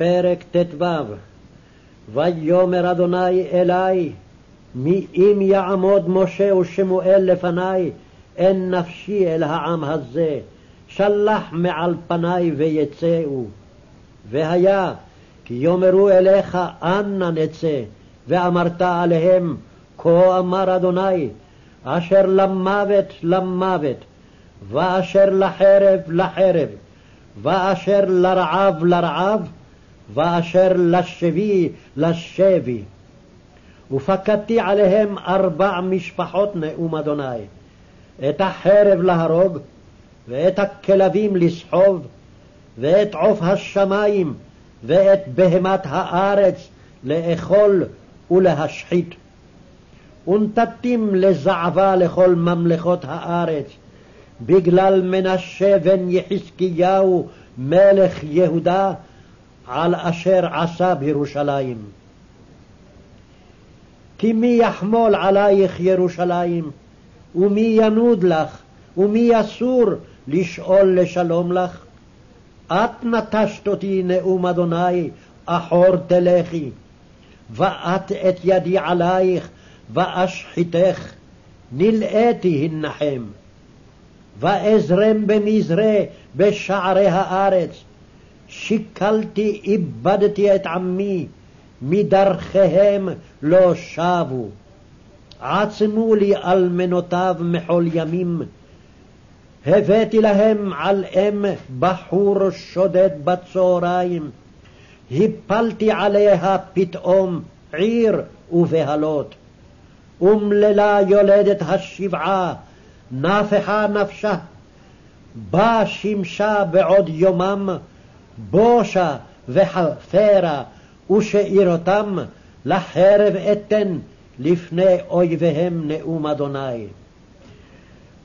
פרק ט"ו ויאמר אדוני אלי מי אם יעמוד משה ושמואל לפני אין נפשי אל העם הזה שלח מעל פני ויצאו. והיה כי יאמרו אליך אנה נצא ואמרת עליהם כה אמר אדוני אשר למוות למוות ואשר לחרב לחרב ואשר לרעב לרעב, ואשר לשבי לשבי. ופקדתי עליהם ארבע משפחות נאום אדוני, את החרב להרוג, ואת הכלבים לסחוב, ואת עוף השמים, ואת בהמת הארץ לאכול ולהשחית. ונתתים לזעבה לכל ממלכות הארץ, בגלל מנשה בן יחזקיהו מלך יהודה על אשר עשה בירושלים. כי מי יחמול עלייך ירושלים, ומי ינוד לך, ומי יסור לשאול לשלום לך? את נטשת אותי נאום אדוני, אחור תלכי, ואת את ידי עלייך, ואשחיתך, נלאיתי הנחם. ואזרם במזרה בשערי הארץ. שיקלתי, איבדתי את עמי, מדרכיהם לא שבו. עצמו לי אלמנותיו מחול ימים. הבאתי להם על אם בחור שודד בצהריים. הפלתי עליה פתאום עיר ובהלות. אומללה יולדת השבעה, נפחה נפשה, בה שימשה בעוד יומם, בושה וחפרה, ושאירותם לחרב אתן לפני אויביהם נאום אדוני.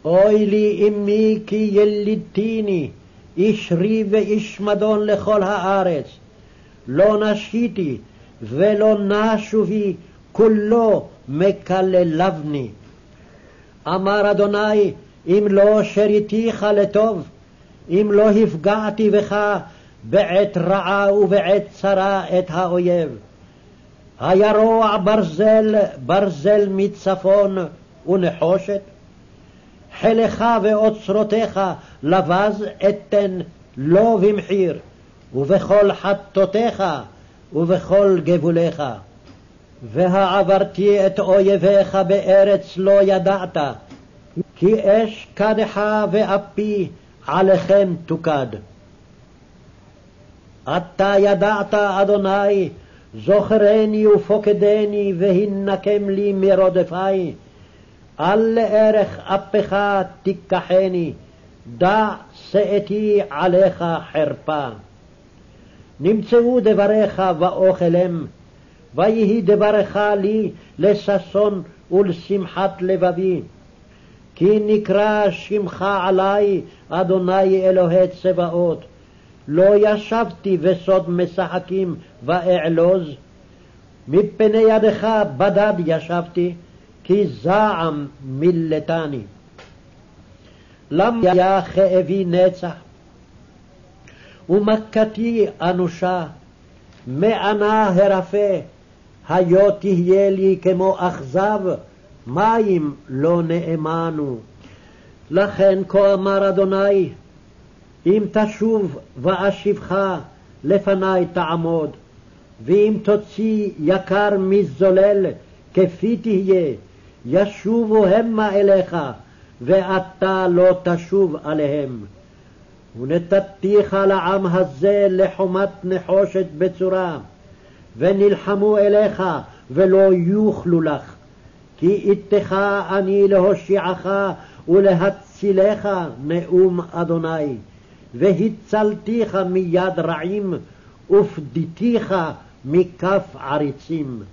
אוי לי אמי כי ילידתיני, איש ריב ואיש מדון לכל הארץ. לא נשיתי ולא נשו בי, כולו מקללבני. אמר אדוני, אם לא שריתיך לטוב, אם לא הפגעתי בך בעת רעה ובעת צרה את האויב. הירוע ברזל, ברזל מצפון ונחושת. חילך ואוצרותיך לבז אתן לא במחיר, ובכל חטאותיך ובכל גבוליך. והעברתי את אויביך בארץ לא ידעת, כי אש קדחה ואפי עליכם תוקד. אתה ידעת, אדוני, זוכרני ופוקדני, והנקם לי מרודפי. אל לערך אפך תיקחני, דע שאתי עליך חרפה. נמצאו דבריך ואוכלם, ויהי דברך לי לששון ולשמחת לבבי. כי נקרא שמך עלי, אדוני אלוהי צבאות. לא ישבתי בסוד משחקים ואעלוז, מפני ידך בדד ישבתי, כי זעם מילתני. למה היה כאבי נצח, ומכתי אנושה, מענה הרפה, היו תהיה לי כמו אכזב, מים לא נאמנו. לכן כה אמר אדוני, אם תשוב ואשיבך, לפני תעמוד, ואם תוציא יקר מזולל, כפי תהיה, ישובו המה אליך, ואתה לא תשוב עליהם. ונתתיך לעם הזה לחומת נחושת בצורה, ונלחמו אליך ולא יוכלו לך. כי איתך אני להושיעך ולהצילך נאום אדוני. והצלתיך מיד רעים, ופדיתיך מכף עריצים.